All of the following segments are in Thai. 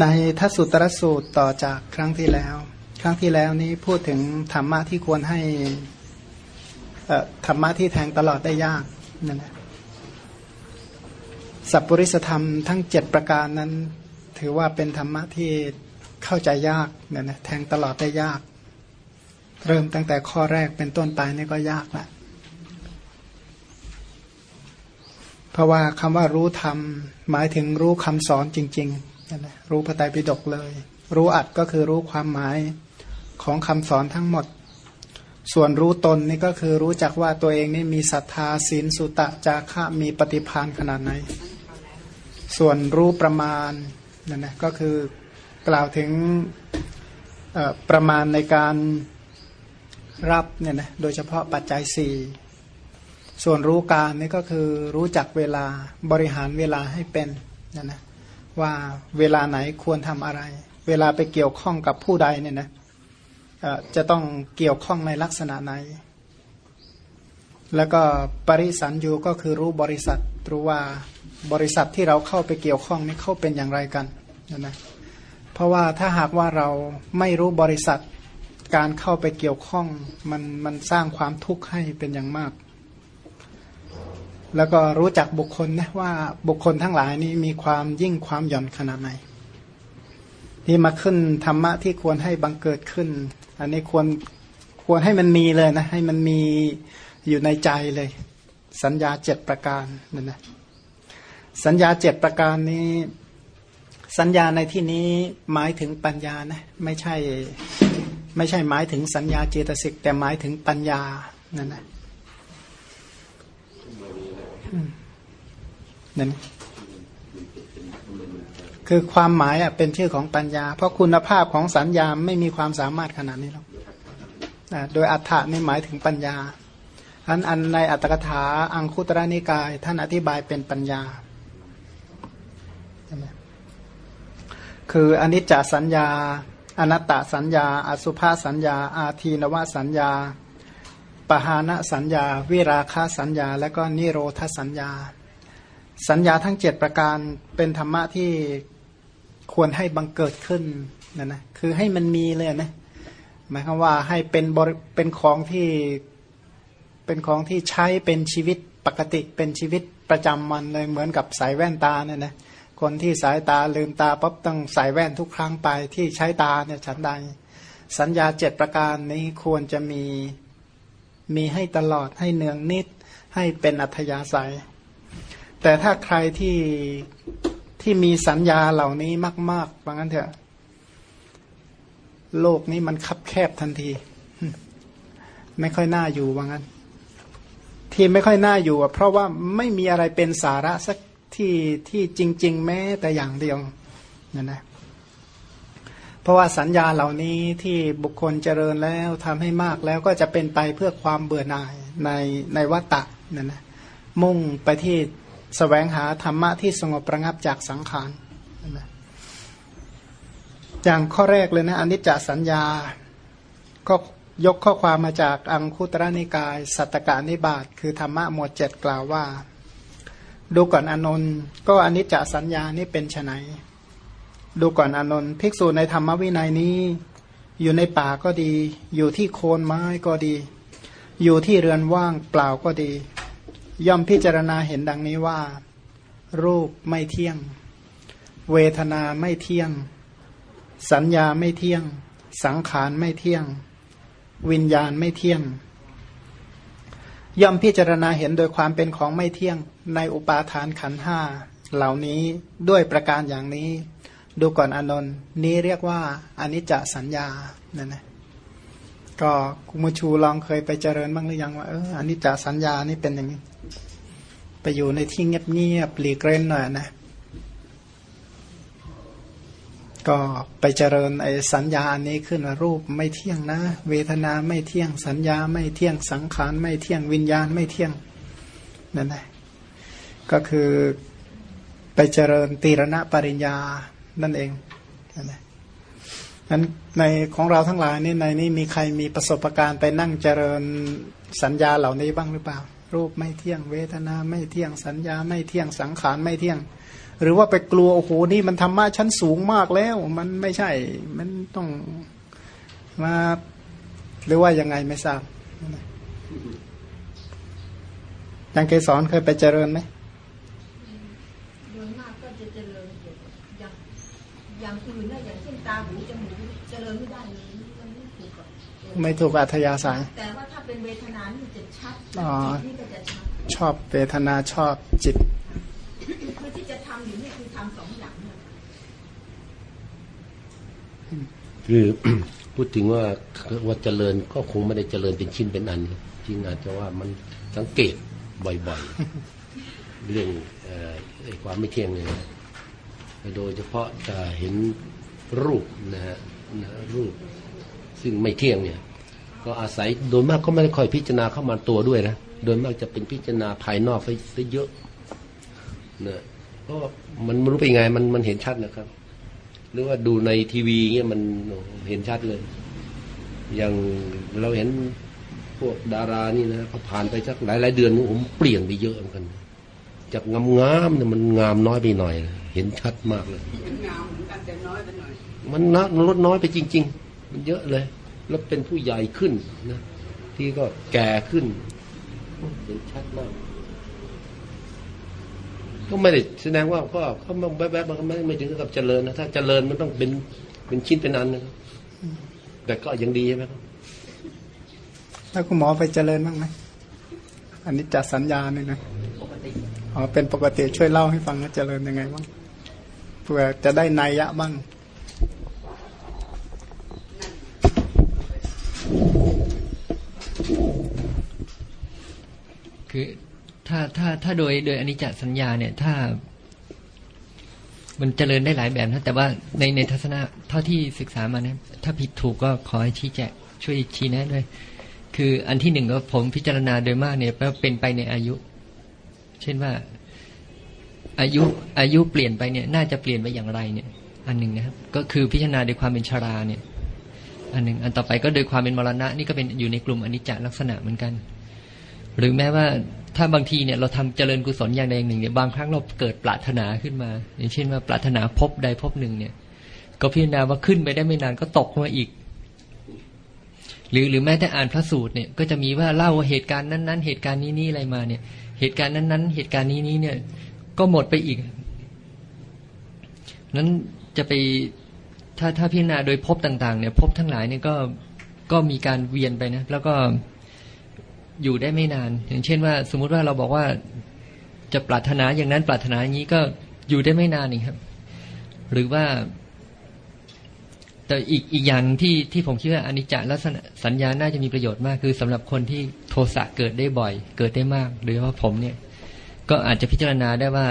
ในทัศสุตรสูตรต่อจากครั้งที่แล้ว ครั้งที่แล้วนี้พูดถึงธรรมะที่ควรให้ธรรมะที่แทงตลอดได้ยากนั่นแหละสัพปริสธรรมทั้งเจ็ดประการนั้น ถือว่าเป็นธรรมะที่เข้าใจยากเนี่ยนะแทงตลอดได้ยาก เริ่มตั้งแต่ข้อแรกเป็นต้นไปนี่ก็ยากละเพราะว่าคำว่ารู้ธรรมหมายถึงรู้คำสอนจริง ๆ นั่นแหละรู้พระไตรปิฎกเลย รู้อัดก็คือรู้ความหมายของคำสอนทั้งหมด ส่วนรู้ตนนี่ก็คือรู้จักว่าตัวเองนี่มีศรัทธาศีลสุตะจาระมีปฏิพานขนาดไหน ส่วนรู้ประมาณนั่นนะก็คือกล่าวถึงประมาณในการรับเนี่ยนะโดยเฉพาะปัจจัยสี่ส่วนรู้การนี่ก็คือรู้จักเวลาบริหารเวลาให้เป็นนะนะ ว่าเวลาไหนควรทำอะไร เวลาไปเกี่ยวข้องกับผู้ใดเนี่ยนะจะต้องเกี่ยวข้องในลักษณะไหน แล้วก็ปริสันยูก็คือรู้บริษัทรู้ว่าบริษัทที่เราเข้าไปเกี่ยวข้องนี่เข้าเป็นอย่างไรกันนะนะเพราะว่าถ้าหากว่าเราไม่รู้บริษัทการเข้าไปเกี่ยวข้องมันมันสร้างความทุกข์ให้เป็นอย่างมาก แล้วก็รู้จักบุคคลนะว่าบุคคลทั้งหลายนี้มีความยิ่งความหย่อนขนาดไหนที่มาขึ้นธรรมะที่ควรให้บังเกิดขึ้น อันนี้ควรควรให้มันมีเลยนะให้มันมีอยู่ในใจเลย สัญญาเจ็ดประการนั่นนะสัญญาเจ็ดประการนี้ สัญญาในที่นี้หมายถึงปัญญานะไม่ใช่ไม่ใช่หมายถึงสัญญาเจตสิกแต่หมายถึงปัญญานั่นนะ นั่นคือความหมายอะเป็นชื่อของปัญญา เพราะคุณภาพของสัญญาไม่มีความสามารถขนาดนี้หรอกโดยอัฏฐานี่หมายถึงปัญญาอันอันในอัตถกถาอังคุตระนิกาย ท่านอธิบายเป็นปัญญา คืออนิจจสัญญา อนัตตสัญญา อสุภาสัญญา อาทีนวสัญญา ปหานะสัญญา วิราคาสัญญา และก็นิโรธสัญญา สัญญาทั้งเจ็ดประการเป็นธรรมะที่ควรให้บังเกิดขึ้นนะนะคือให้มันมีเลยนะหมายความว่าให้เป็นบริเป็นของที่เป็นของที่ใช้เป็นชีวิตปกติเป็นชีวิตประจำวันเลยเหมือนกับสายแว่นตาเนี่ยนะคนที่สายตาลืมตาปั๊บต้องใส่แว่นทุกครั้งไปที่ใช้ตาเนี่ยฉันใดสัญญาเจ็ดประการนี้ควรจะมี มีให้ตลอดให้เนืองนิด ให้เป็นอัธยาศัย แต่ถ้าใครที่ที่มีสัญญาเหล่านี้มากๆว่างั้นเถอะ โลกนี้มันคับแคบทันที ไม่ค่อยน่าอยู่ว่างั้น ที่ไม่ค่อยน่าอยู่เพราะว่าไม่มีอะไรเป็นสาระสักที่ที่จริง ๆ แม้แต่อย่างเดียวนั่นนะ เพราะว่าสัญญาเหล่านี้ที่บุคคลเจริญแล้วทำให้มากแล้วก็จะเป็นไปเพื่อความเบื่อหน่ายในในวัตตะนั่นนะมุ่งไปที่สแสวงหาธรรมะที่สงบประงับจากสังขารอย่างข้อแรกเลยนะอนิจจสัญญา ก็ยกข้อความมาจากอังคุตระนิกาย สัตตกานิบาตคือธรรมะหมวดเจ็ดกล่าวว่า ดูก่อนอนนท์ก็อนิจจสัญญานี่เป็นไน ดูก่อนอนนท์ภิกษุในธรรมวินัยนี้ อยู่ในป่าก็ดี อยู่ที่โคนไม้ก็ดี อยู่ที่เรือนว่างเปล่าก็ดี ย่อมพิจารณาเห็นดังนี้ว่า รูปไม่เที่ยง เวทนาไม่เที่ยง สัญญาไม่เที่ยง สังขารไม่เที่ยง วิญญาณไม่เที่ยง ย่อมพิจารณาเห็นโดยความเป็นของไม่เที่ยงในอุปาทานขันห้าเหล่านี้ด้วยประการอย่างนี้ ดูก่อนอนนท์นี้เรียกว่าอนิจจสัญญานั่นนะก็คุมชูลองเคยไปเจริญบ้างหรือยังว่าเอออนิจจสัญญานี่เป็นอย่างนี้ ไปอยู่ในที่เงียบๆหลีกเล่นหน่อยนะ ก็ไปเจริญไอ้สัญญาอันนี้ขึ้นรูปไม่เที่ยงนะ เวทนาไม่เที่ยงสัญญาไม่เที่ยงสังขารไม่เที่ยงวิญญาณไม่เที่ยงนั่นแหละก็คือไปเจริญตีรณปริญญา นั่นเองนั่นแหละนั้นในของเราทั้งหลายนี่ในนี้มีใครมีประสบการณ์ไปนั่งเจริญสัญญาเหล่านี้บ้างหรือเปล่า รูปไม่เที่ยงเวทนาไม่เที่ยงสัญญาไม่เที่ยงสังขารไม่เที่ยง หรือว่าไปกลัวโอ้โหนี่มันธรรมะชั้นสูงมากแล้ว มันไม่ใช่มันต้องมาหรือว่ายังไงไม่ทราบยังเกสอนเคยไปเจริญไหมโดยมากก็จะเจริญเกี่ยวกับอย่าง อย่างอื่นนะอย่างเช่นตาหูจมูกเจริญไม่ได้เลยมันไม่ถูกกับไม่ถูกอัธยาศัยแต่ว่าถ้าเป็นเวทนานี่จะชัดอ๋อจิตนี่ก็จะชัดชอบเวทนาชอบจิตคือที่จะทำอยู่นี่คือทำสองอย่างเนี่ยคือพูดถึงว่าว่าเจริญก็คงไม่ได้เจริญเป็นชิ้นเป็นอันจริงอาจจะว่ามันสังเกตบ่อยๆ เรื่องเอ่อไอ้ความไม่เที่ยงเนี่ยนะ โดยเฉพาะจะเห็นรูปนะฮะรูป ซึ่งไม่เที่ยงเนี่ย ก็อาศัยโดยมากก็ไม่ได้คอยพิจารณาเข้ามาตัวด้วยนะโดยมากจะเป็นพิจารณาภายนอกไปซะเยอะนะเพราะว่ามันไม่รู้เป็นไงมันมันเห็นชัดนะครับ หรือว่าดูในทีวีเงี้ยมันเห็นชัดเลย อย่างเราเห็นพวกดารานี่นะพอผ่านไปสักหลายหลายเดือนนี่ผมเปลี่ยนไปเยอะเหมือนกัน จากงามงามๆเนี่ยมันงามน้อยไปหน่อย เห็นชัดมากเลยมันงามเหมือนกันแต่น้อยไปหน่อย มันนะลดน้อยไปจริง ๆ มันเยอะเลย แล้วเป็นผู้ใหญ่ขึ้นนะที่ก็แก่ขึ้นเห็นชัดมาก ก็ไม่ได้แสดงว่าก็เขามาแวบๆมันก็ไม่ไม่ถึงกับเจริญนะถ้าเจริญมันต้องเป็นเป็นชิ้นเป็นอันนะครับแต่ก็ยังดีใช่ไหมครับแล้วคุณหมอไปเจริญบ้างไหมอันนี้จัดสัญญาเนี่ยนะ อ๋อเป็นปกติช่วยเล่าให้ฟังว่าเจริญยังไงบ้างเพื่อจะได้นัยยะบ้างคือถ้าถ้าถ้าโดยโดยอนิจจสัญญาเนี่ย ถ้า มันเจริญได้หลายแบบนะแต่ว่าในในทัศนะเท่าที่ศึกษามานะถ้าผิดถูกก็ขอให้ชี้แจงช่วยชี้แนะด้วย คืออันที่หนึ่งก็ผมพิจารณาโดยมากเนี่ยว่าเป็นไปในอายุ เช่นว่า อายุอายุเปลี่ยนไปเนี่ย น่าจะเปลี่ยนไปอย่างไรเนี่ย อันหนึ่งนะครับ ก็คือพิจารณาโดยความเป็นชาราเนี่ย อันหนึ่งอันต่อไปก็โดยความเป็นมรณะนี่ก็เป็นอยู่ในกลุ่มอนิจจลักษณะเหมือนกัน หรือแม้ว่าถ้าบางทีเนี่ยเราทำเจริญกุศลอย่างใดอย่างหนึ่งเนี่ยบางครั้งเราเกิดปรารถนาขึ้นมา อย่างเช่นว่าปรารถนาพบใดพบหนึ่งเนี่ย ก็พิจารณาว่าขึ้นไปได้ไม่นานก็ตกมาอีก หรือหรือแม้แต่อ่านพระสูตรเนี่ย ก็จะมีว่าเล่าว่าเหตุการณ์นั้น ๆ เหตุการณ์นี้นี่อะไรมาเนี่ย เหตุการณ์นั้น ๆ เหตุการณ์นี้นี้เนี่ย ก็หมดไปอีก นั้นจะไปถ้าถ้าพิจารณาโดยพบต่างๆ เนี่ยพบทั้งหลายเนี่ยก็ก็มีการเวียนไปนะ แล้วก็อยู่ได้ไม่นาน อย่างเช่นว่า สมมุติว่าเราบอกว่าจะปรารถนาอย่างนั้นปรารถนาอย่างนี้ก็อยู่ได้ไม่นานเองครับ หรือว่า แต่อีกอีกอย่างที่ที่ผมคิดว่าอนิจจลักษณะสัญญาน่าจะมีประโยชน์มากคือสำหรับคนที่โทสะเกิดได้บ่อย เกิดได้มากโดยเฉพาะผมเนี่ย ก็อาจจะพิจารณาได้ว่า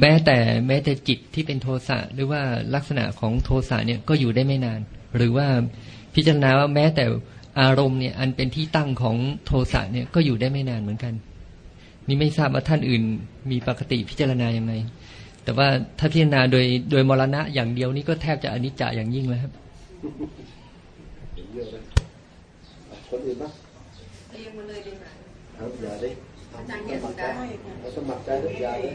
แม้แต่แม้แต่จิตที่เป็นโทสะหรือว่าลักษณะของโทสะเนี่ยก็อยู่ได้ไม่นาน หรือว่าพิจารณาว่าแม้แต่อารมณ์เนี่ยอันเป็นที่ตั้งของโทสะเนี่ยก็อยู่ได้ไม่นานเหมือนกัน นี่ไม่ทราบว่าท่านอื่นมีปกติพิจารณาอย่างไร แต่ว่าถ้าพิจารณาโดยโดยมรณะอย่างเดียวนี่ก็แทบจะอนิจจาอย่างยิ่งแล้วครับคนอื่นบ้างเรียงมาเลยดีกว่าครับอย่าได้อาจารย์เกียรติได้เขาสมัครใจหรืออย่าเลย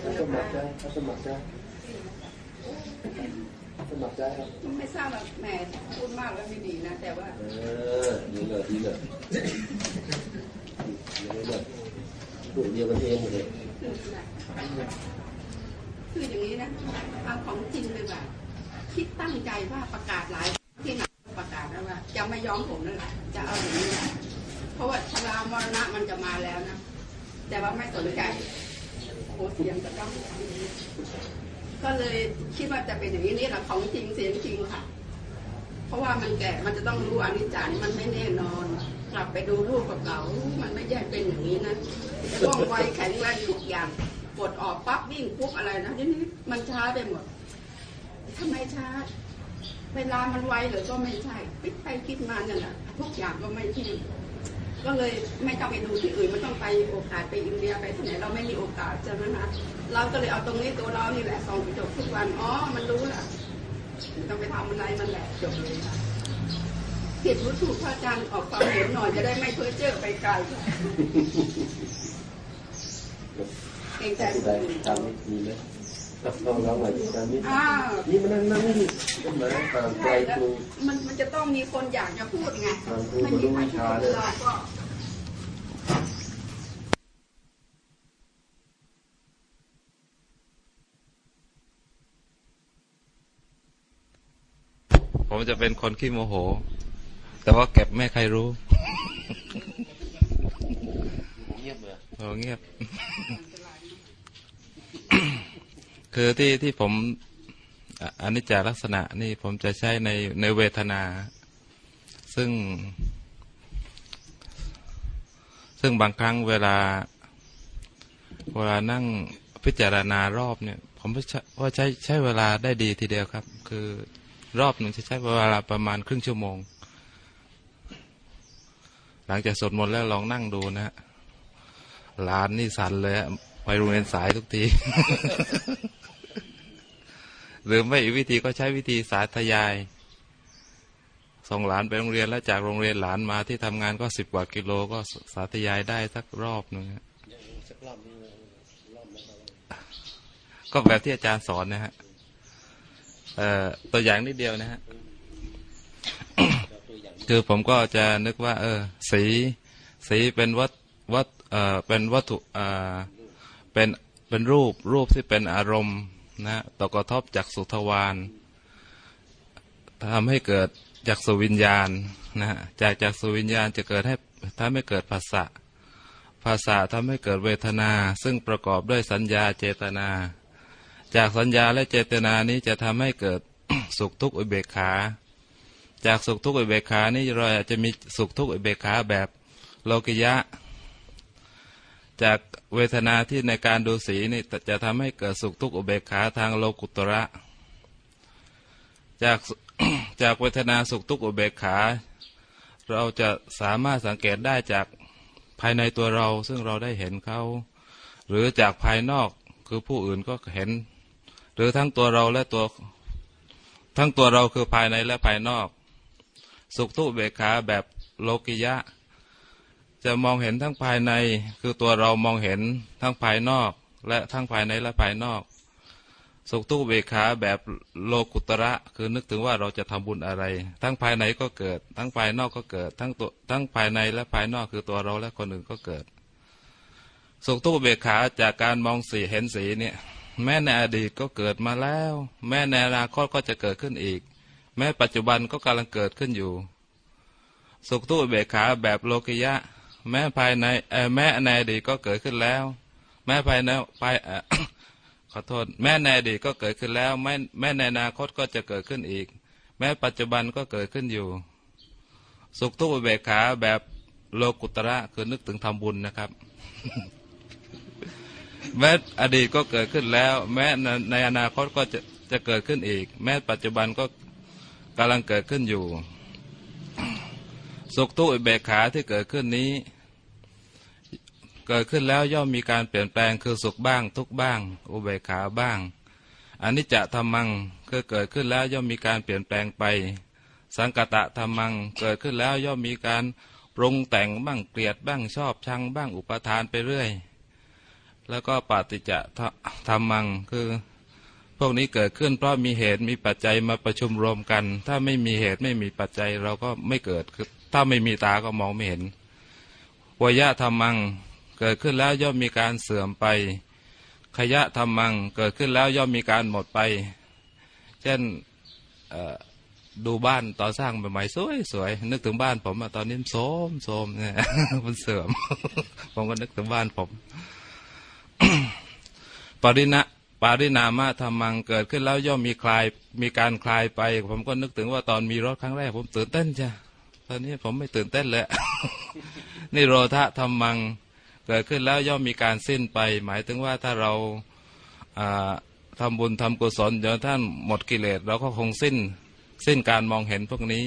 เขาสมัครใจเขาสมัครใจสมัครใจครับไม่ทราบว่าแหมพูดมากแล้วไม่ดีนะ แต่ว่าเออดีเลยดีเลยดีเลยลูกเดียวกันเองหมดเลย คืออะไรคืออย่างนี้นะเอาของจริงเลยว่าคิดตั้งใจว่าประกาศหลายที่ไหนประกาศนะว่าจะไม่ยอมผมนั่นแหละจะเอาอย่างนี้นะเพราะว่าชรามรณะมันจะมาแล้วนะแต่ว่าไม่สนใจโหเสียงจะต้องก็เลยคิดว่าจะเป็นอย่างนี้นี่แหละของจริงเสียงจริงค่ะ เพราะว่ามันแก่มันจะต้องรู้อนิจจานี่มันไม่แน่นอน กลับไปดูรูปเก่าๆมันไม่ใช่เป็นอย่างนี้นะ ว่องไวแข็งแรงทุกอย่างกดออกปั๊บวิ่งปุ๊บอะไรนะทีนี้มันช้าไปหมดทำไมช้า เวลามันไวหรือก็ไม่ใช่คิดไปคิดมาเนี่ยแหละทุกอย่างก็ไม่ที่ก็เลยไม่ต้องไปดูที่อื่นไม่ต้องไปโอกาสไปอินเดียไปที่ไหนเราไม่มีโอกาสใช่ไหมคะเราก็เลยเอาตรงนี้ตัวเรานี่แหละส่องกระจกทุกวันอ๋อมันรู้แหละต้องไปทำอะไรมันแหละจบเลยค่ะผิดรู้ถูกพระอาจารย์ออกความเห็นหน่อยจะได้ไม่เพ้อเจ้อไปไกล แกรงใจที่คใดนอื่นตามมีไหมต้องร้องอะไรตามนี้อ้าวนี่มันนั่งนั่งนี่ก็เหมือนต่างไกลใช่แล้วครู มันมันจะต้องมีคนอยากจะพูดไงครับครูไม่ก็รู้มีใครวิชาพูดเลย เราก็ผมจะเป็นคนขี้โมโห แต่ว่าเก็บไม่ใครรู้ เงียบเลยโอ้เงียบ คือที่ที่ผมอนิจจลักษณะนี่ผมจะใช้ในในเวทนา ซึ่ง ซึ่งบางครั้งเวลา เวลานั่งพิจารณารอบเนี่ย ผมว่าใช้ว่าใช้ใช้เวลาได้ดีทีเดียวครับ คือรอบหนึ่งจะใช้เวลาประมาณครึ่งชั่วโมง หลังจากสวดมนต์แล้วลองนั่งดูนะฮะ หลานนี่สั่นเลยฮะไปโรงเรียนสายทุกที หรือไม่อีกวิธีก็ใช้วิธีสาธยาย ส่งหลานไปโรงเรียนแล้วจากโรงเรียนหลานมาที่ทำงานก็สิบกว่ากิโลก็สาธยายได้สักรอบหนึ่งฮะก็แบบที่อาจารย์สอนนะฮะตัวอย่างนิดเดียวนะฮะคือผมก็จะนึกว่า เออ สี สีเป็นวัต วัตเอ่อเป็นวัตถุเอ่อเป็นเป็นรูปรูปที่เป็นอารมณ์นะตกกระทบจากสุทวารทำให้เกิดจากสุวิญญาณนะฮะจากจากสุวิญญาณจะเกิดให้ทำให้เกิดภาษะภาษาทำให้เกิดเวทนา ซึ่งประกอบด้วยสัญญาเจตนา จากสัญญาและเจตนานี้จะทำให้เกิดสุขทุกข์อุเบกขา จากสุขทุกข์อุเบกขานี้เราอาจจะมีสุขทุกข์อุเบกขาแบบโลกิยะ จากเวทนาที่ในการดูสีนี่จะทำให้เกิดสุขทุกข์อุเบกขาทางโลกุตระ จากจากเวทนาสุขทุกข์อุเบกขา เราจะสามารถสังเกตได้จากภายในตัวเรา ซึ่งเราได้เห็นเขา หรือจากภายนอกคือผู้อื่นก็เห็น หรือทั้งตัวเราและตัวทั้งตัวเราคือภายในและภายนอก สุขทุกข์อุเบกขาแบบโลกิยะ จะมองเห็นทั้งภายใน คือตัวเรามองเห็นทั้งภายนอก และทั้งภายในและภายนอก สุขทุกข์เบกขาแบบโลกุตระ คือนึกถึงว่าเราจะทำบุญอะไร ทั้งภายในก็เกิด ทั้งภายนอกก็เกิด ทั้งตัวทั้งภายในและภายนอกคือตัวเราและคนอื่นก็เกิด สุขทุกข์เบกขาจากการมองสีเห็นสีเนี่ย แม้ในอดีตก็เกิดมาแล้ว แม้ในอนาคตก็จะเกิดขึ้นอีก แม้ปัจจุบันก็กำลังเกิดขึ้นอยู่ สุขทุกข์เบกขาแบบโลกิยะ แม้ภายในแม้ในอดีตก็เกิดขึ้นแล้ว แม้ภายในภายขอโทษ แม้ในอดีตก็เกิดขึ้นแล้ว แม้แม้ในอนาคตก็จะเกิดขึ้นอีก แม้ปัจจุบันก็เกิดขึ้นอยู่ สุขทุกข์อุเบกขาแบบโลกุตระคือนึกถึงทำบุญนะครับ แม้อดีตก็เกิดขึ้นแล้ว แม้ในอนาคตก็จะจะเกิดขึ้นอีก แม้ปัจจุบันก็กำลังเกิดขึ้นอยู่ สุขทุกข์อุเบกขาที่เกิดขึ้นนี้ เกิดขึ้นแล้วย่อมมีการเปลี่ยนแปลงคือสุขบ้าง ทุกบ้าง อุเบกขาบ้างอนิจจธรรมังคือเกิดขึ้นแล้วย่อมมีการเปลี่ยนแปลงไป สังกตะธรรมังเกิดขึ้นแล้วย่อมมีการปรุงแต่งบ้างเกลียดบ้างชอบชังบ้างอุปทานไปเรื่อย แล้วก็ปฏิจจธรรมังคือ พวกนี้เกิดขึ้นเพราะมีเหตุมีปัจจัยมาประชุมรวมกัน ถ้าไม่มีเหตุไม่มีปัจจัยเราก็ไม่เกิดคือถ้าไม่มีตาก็มองไม่เห็นวยะธรรมัง เกิดขึ้นแล้วย่อมมีการเสื่อมไป ขยะธรรมัง เกิดขึ้นแล้วย่อมมีการหมดไป เช่นดูบ้านตอนสร้างใหม่ๆสวยสวยนึกถึงบ้านผมตอนนี้โสมโสมเนี่ยมันเสื่อม ผมก็นึกถึงบ้านผมปริณะปารินามะธรรมังเกิดขึ้นแล้วย่อมมีคลายมีการคลายไป ผมก็นึกถึงว่าตอนมีรถครั้งแรก ผมตื่นเต้นจ้ะตอนนี้ผมไม่ตื่นเต้นเลยนี่โรธะธรรมัง เกิดขึ้นแล้วย่อมมีการสิ้นไป หมายถึงว่าถ้าเราอ่าทำบุญทำกุศลจนท่านหมดกิเลสเราก็คงสิ้นสิ้นการมองเห็นพวกนี้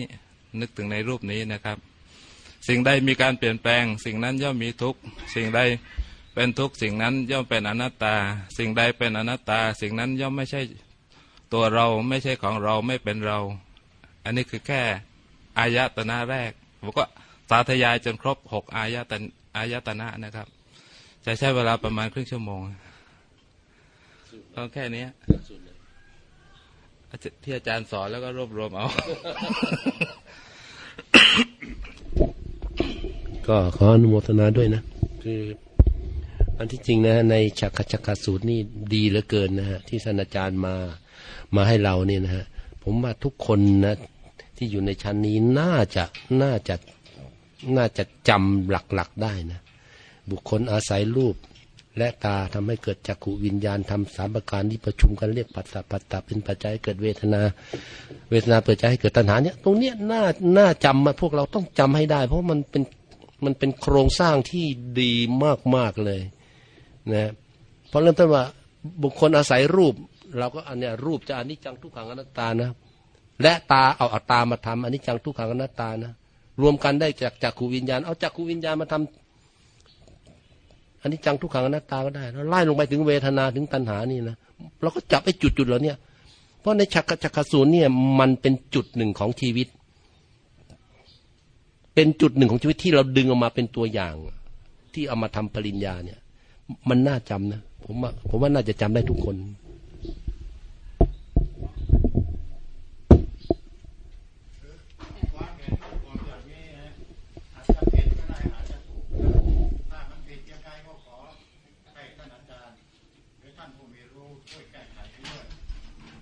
นึกถึงในรูปนี้นะครับ สิ่งใดมีการเปลี่ยนแปลง สิ่งนั้นย่อมมีทุกสิ่งใดเป็นทุกสิ่งนั้นย่อมเป็นอนัตตา สิ่งใดเป็นอนัตตา สิ่งนั้นย่อมไม่ใช่ตัวเราไม่ใช่ของเราไม่เป็นเรา อันนี้คือแค่อายตนะแรกผมก็สาธยายจนครบหกอายตน อายตนะนะครับ จะใช้เวลาประมาณครึ่งชั่วโมงต้องแค่นี้ที่อาจารย์สอนแล้วก็รวบรวมเอา ก็ขออนุโมทนาด้วยนะ คืออันที่จริงนะในชักชักสูตรนี่ดีเหลือเกินนะฮะที่ท่านอาจารย์มามาให้เราเนี่ยนะฮะผมว่าทุกคนนะที่อยู่ในชั้นนี้น่าจะน่าจะ น่าจะจำหลักๆได้นะ บุคคลอาศัยรูปและตาทำให้เกิดจักขุวิญญาณทำสามประการที่ประชุมกันเรียกปัตตะปัตตะเป็นปัจจัยเกิดเวทนา เวทนาเปิดใจให้เกิดตัณหาเนี่ยตรงเนี้ยน่าน่าจำมาพวกเราต้องจำให้ได้ เพราะมันเป็นมันเป็นโครงสร้างที่ดีมากๆเลยนะเพราะเริ่มต้นว่าบุคคลอาศัยรูป เราก็อันเนี้ยรูปจะอันิจจังทุกขังอนัตตานะ และตาเอาเอาตามาทำอันิจจังทุกขังอนัตตานะ รวมกันได้จากจักขูวิญญาณ เอาจักขูวิญญาณมาทำอันนี้จังทุกขังอนัตตาก็ได้แล้วไล่ลงไปถึงเวทนาถึงตัณหานี่นะเราก็จับไอ้จุดจุดๆเหล่านี้เพราะในชักกะจักขสูนเนี่ยมันเป็นจุดหนึ่งของชีวิต เป็นจุดหนึ่งของชีวิตที่เราดึงออกมาเป็นตัวอย่าง ที่เอามาทำปริญญาเนี่ย มันน่าจำนะผมว่าผมว่าน่าจะจำได้ทุกคน ความเห็นของคนอย่างนี้นะอาจจะผิดก็ได้อาจจะถูกก็ได้ถ้ามันผิดยังไงก็ขอให้ท่านอาจารย์หรือท่านผู้มีรู้ช่วยแก้ไขให้ด้วย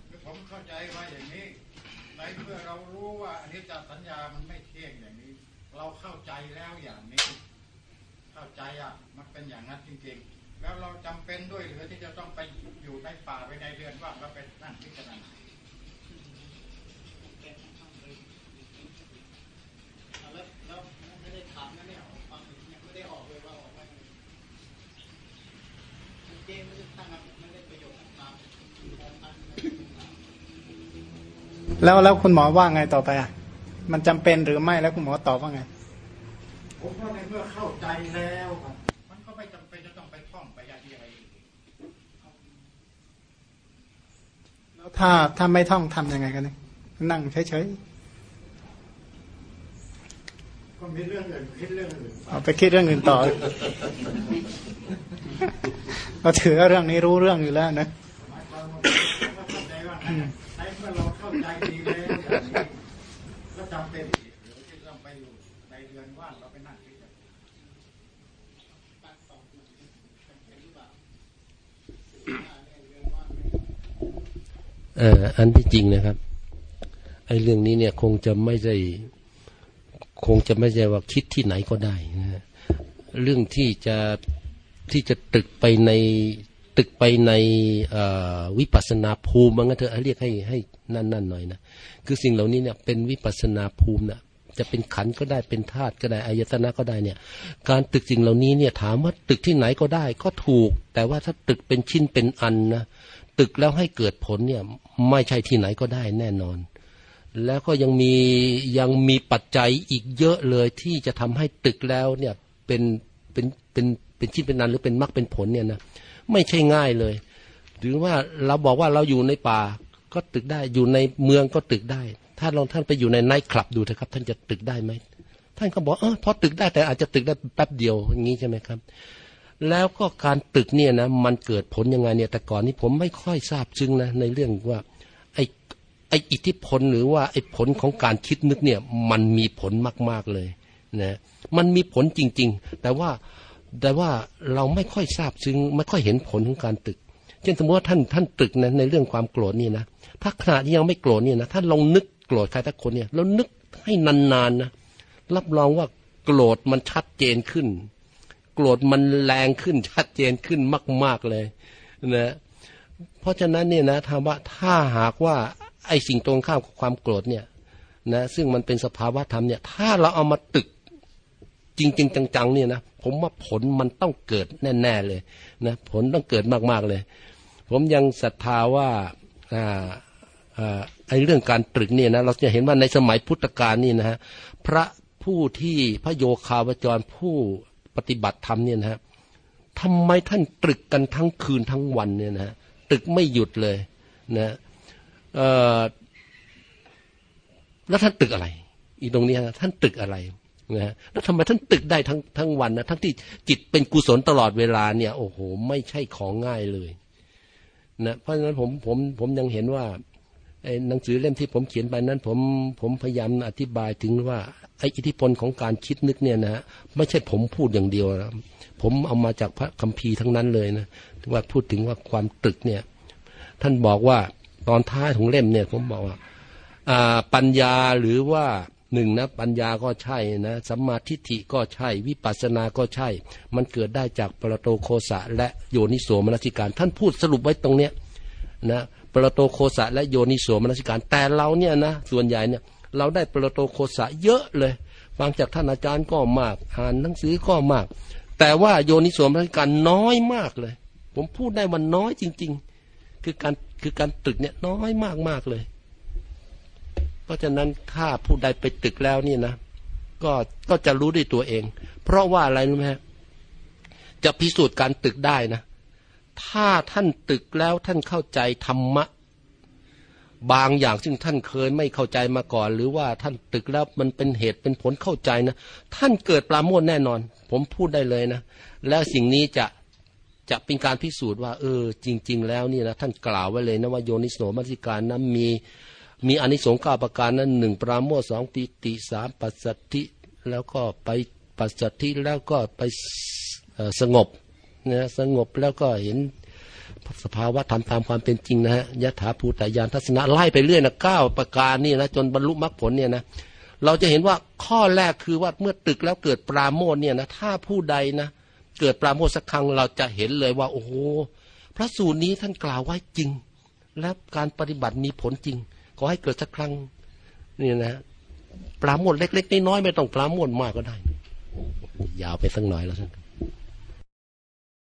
คือ ผมเข้าใจว่าอย่างนี้ในเมื่อเรารู้ว่าอนิจจสัญญามันไม่เที่ยงอย่างนี้ เราเข้าใจแล้วอย่างนี้ เข้าใจอะ มันเป็นอย่างนั้นจริงๆ แล้วเราจำเป็นด้วยหรือที่จะต้องไปอยู่ในป่าไปในเดือนว่างแล้วไปนั่งพิจารณา แล้วแล้วไม่ได้ถามนะเนี่ยฟังยังไม่ได้ออกเลยว่าออกว่ายังไงเกมไม่ได้ตั้งไม่ได้ประโยชน์ตามมองตั้ง แล้วแล้วคุณหมอว่าไงต่อไปอะ มันจำเป็นหรือไม่แล้วคุณหมอตอบว่าไงผมว่าในเมื่อเข้าใจแล้วครับมันก็ไม่จำเป็นจะต้องไปท่องไปอะไรอีกแล้วถ้าถ้าไม่ท่องทำยังไงกันเนี่ยนั่งเฉยก็มีเรื่องอื่นคิดเรื่องอื่นๆเอาไปคิดเรื่องอื่นต่อเราถือว่าเรื่องนี้รู้เรื่องอยู่แล้วนะ เข้าใจดีแล้วอย่างนี้ก็จำเป็นอีกหรือที่ต้องไปอยู่ในเรือนว่างเราไปนั่งคิดกันตั้งสองมันจำเป็นหรือเปล่าอนว่างเนี่ยเอ่ออันที่จริงนะครับไอ้เรื่องนี้เนี่ยคงจะไม่ใช่คงจะไม่ใช่ว่าคิดที่ไหนก็ได้นะฮะเรื่องที่จะที่จะตึกไปใน ตึกไปในวิปัสนาภูมิมันก็เถอเรียกให้ให้นั่นนั่นหน่อยนะคือสิ่งเหล่านี้เนี่ยเป็นวิปัสนาภูมินะจะเป็นขันก็ได้เป็นธาตุก็ได้อายตนะก็ได้เนี่ย การตึกสิ่งเหล่านี้เนี่ยถามว่าตึกที่ไหนก็ได้ก็ถูก แต่ว่าถ้าตึกเป็นชิ้นเป็นอันนะตึกแล้วให้เกิดผลเนี่ยไม่ใช่ที่ไหนก็ได้แน่นอน แล้วก็ยังมียังมีปัจจัยอีกเยอะเลยที่จะทำให้ตึกแล้วเนี่ยเป็นเป็นเป็นเป็นชิ้นเป็นนันหรือเป็นมรรคเป็นผลเนี่ยนะ ไม่ใช่ง่ายเลย หรือว่าเราบอกว่าเราอยู่ในป่าก็ตึกได้อยู่ในเมืองก็ตึกได้ ถ้าลองท่านไปอยู่ในไนท์คลับดูเถอะครับ ท่านจะตึกได้ไหมท่านก็บอกเออพอตึกได้แต่อาจจะตึกได้แป๊บเดียวอย่างนี้ใช่ไหมครับ แล้วก็การตึกเนี่ยนะมันเกิดผลยังไงเนี่ยแต่ก่อนนี้ผมไม่ค่อยทราบซึ้งนะในเรื่องว่าไอไออิทธิพลหรือว่าไอผลของการคิดนึกเนี่ยมันมีผลมากๆเลยนะมันมีผลจริง ๆ แต่ว่า แต่ว่าเราไม่ค่อยทราบซึ้งไม่ค่อยเห็นผลของการตึก เช่นสมมติว่าท่านท่านตึกนะในเรื่องความโกรธนี่นะถ้าขณะที่ยังไม่โกรธเนี่ยนะถ้าลองนึกโกรธใครสักคนเนี่ยแล้วนึกให้นานๆนะรับรองว่าโกรธมันชัดเจนขึ้น โกรธมันแรงขึ้นชัดเจนขึ้นมาก ๆเลยนะเพราะฉะนั้นเนี่ยนะถามว่าถ้าหากว่าไอ้สิ่งตรงข้ามกับความโกรธเนี่ยนะซึ่งมันเป็นสภาวะธรรมเนี่ยถ้าเราเอามาตึก จริงๆจังๆเนี่ยนะผมว่าผลมันต้องเกิดแน่ ๆเลยนะผลต้องเกิดมากๆเลย ผมยังศรัทธาว่าอ่าอ่าไอ้เรื่องการตรึกเนี่ยนะเราจะเห็นว่าในสมัยพุทธกาลนี่นะฮะพระผู้ที่พระโยคาวจรผู้ปฏิบัติธรรมเนี่ยนะฮะทำไมท่านตรึกกันทั้งคืนทั้งวันเนี่ยนะฮะตรึกไม่หยุดเลยนะเอ่อแล้วท่านตรึกอะไร อีตรงนี้นะท่านตรึกอะไร นะฮะแล้วทำไมท่านตึกได้ทั้งทั้งวันนะทั้งที่จิตเป็นกุศลตลอดเวลาเนี่ย โอ้โห ไม่ใช่ของง่ายเลยนะเพราะฉะนั้นผมผมผมยังเห็นว่าหนังสือเล่มที่ผมเขียนไปนั้น ผมผมพยายามอธิบายถึงว่าไอ้อิทธิพลของการคิดนึกเนี่ยนะไม่ใช่ผมพูดอย่างเดียวนะผมเอามาจากพระคัมภีร์ทั้งนั้นเลยนะว่าพูดถึงว่าความตรึกเนี่ย ท่านบอกว่าตอนท้ายของเล่มเนี่ย ผมบอกว่า ปัญญาหรือว่า หนึ่งนะปัญญาก็ใช่นะสัมมาทิฏฐิก็ใช่ วิปัสสนาก็ใช่ มันเกิดได้จากปรโตโคสะและโยนิโสมนสิการ ท่านพูดสรุปไว้ตรงเนี้ยนะปรโตโคสะและโยนิโสมนสิการ แต่เราเนี่ยนะส่วนใหญ่เนี่ยเราได้ปรโตโคสะเยอะเลยฟังจากท่านอาจารย์ก็มาก อ่านหนังสือก็มาก แต่ว่าโยนิโสมนสิการน้อยมากเลย ผมพูดได้ว่าน้อยจริง ๆ คือการคือการตรึกเนี่ยน้อยมากมากๆเลย เพราะฉะนั้นถ้าผู้ใดไปตึกแล้วนี่นะ ก็ก็จะรู้ด้วยตัวเอง เพราะว่าอะไรรู้ไหมจะพิสูจน์การตึกได้นะ ถ้าท่านตึกแล้วท่านเข้าใจธรรมะ บางอย่างซึ่งท่านเคยไม่เข้าใจมาก่อน หรือว่าท่านตึกแล้วมันเป็นเหตุเป็นผลเข้าใจนะ ท่านเกิดปราโมทแน่นอน ผมพูดได้เลยนะ แล้วสิ่งนี้จะจะเป็นการพิสูจน์ว่า เออ จริง ๆ แล้วนี่นะท่านกล่าวไว้เลยนะว่าโยนิสโสมนสิการนั้นมี มีอนิสงส์เก้าประการนั้นหนึ่งปราโมทสองปิติสามปัสสัทธิแล้วก็ไปปัสสัทธิแล้วก็ไปสงบนะสงบแล้วก็เห็นสภาวะธรรมตามความเป็นจริงนะฮะยะถาภูตายานทัศนะไล่ไปเรื่อยนะเก้าประการนี่นะจนบรรลุมรรคผลเนี่ยนะเราจะเห็นว่าข้อแรกคือว่าเมื่อตึกแล้วเกิดปราโมทเนี่ยนะถ้าผู้ใดนะเกิดปราโมทสักครั้งเราจะเห็นเลยว่าโอ้โหพระสูตรนี้ท่านกล่าวไว้จริง และการปฏิบัติมีผลจริง ขอให้เกิดสักครั้งนี่นะปราโมดเล็กๆน้อยๆไม่ต้องปราโมดมากก็ได้ ยาวไปสักหน่อยแล้วท่าน